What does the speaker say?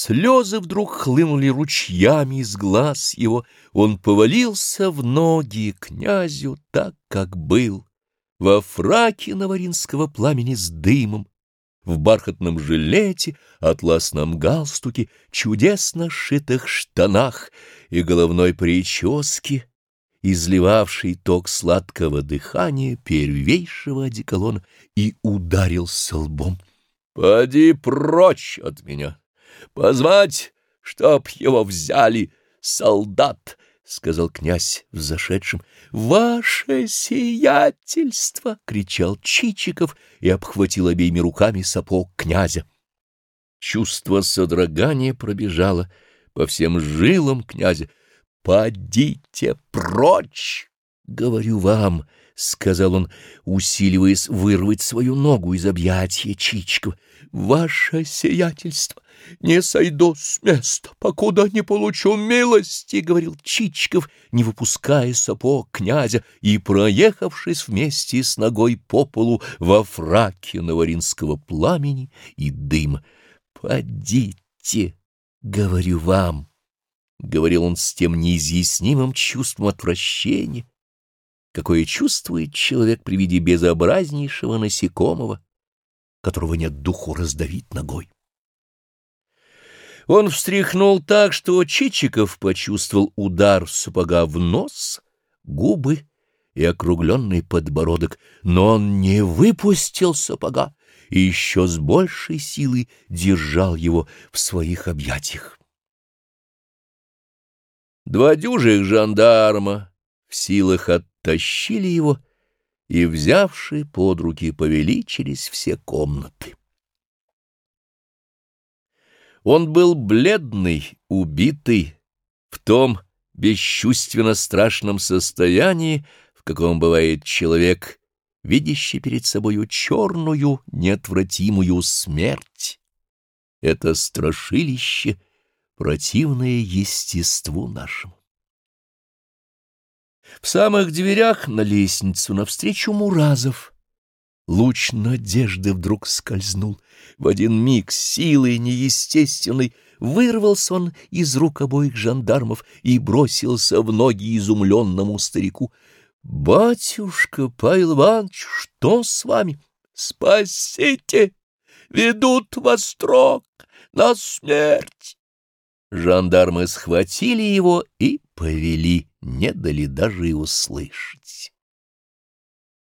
Слезы вдруг хлынули ручьями из глаз его, он повалился в ноги князю так, как был, во фраке наваринского пламени с дымом, в бархатном жилете, атласном галстуке, чудесно сшитых штанах и головной прическе, изливавший ток сладкого дыхания первейшего одеколона, и ударился лбом. «Поди прочь от меня! Позвать, чтоб его взяли, солдат!» — сказал князь взошедшим. — Ваше сиятельство! — кричал Чичиков и обхватил обеими руками сапог князя. Чувство содрогания пробежало по всем жилам князя. — Подите прочь! — говорю вам, — сказал он, усиливаясь вырвать свою ногу из объятия Чичикова. — Ваше сиятельство! не сойду с места, покуда не получу милости, — говорил Чичиков, не выпуская сапог князя и проехавшись вместе с ногой по полу во фраке наваринского пламени и дыма. — Подите, — говорю вам, — говорил он с тем неизъяснимым чувством отвращения, какое чувствует человек при виде безобразнейшего насекомого, которого нет духу раздавить ногой. Он встряхнул так, что Чичиков почувствовал удар сапога в нос, губы и округленный подбородок, но он не выпустил сапога и еще с большей силой держал его в своих объятиях. Два дюжих жандарма в силах оттащили его и, взявши под руки, повели через все комнаты. Он был бледный, убитый, в том бесчувственно страшном состоянии, в каком бывает человек, видящий перед собою черную, неотвратимую смерть. Это страшилище, противное естеству нашему. В самых дверях на лестницу навстречу Муразов — Луч надежды вдруг скользнул. В один миг силой неестественной вырвался он из рук обоих жандармов и бросился в ноги изумленному старику. — Батюшка Павел Иванович, что с вами? Спасите! Ведут во строк на смерть! Жандармы схватили его и повели, не дали даже и услышать.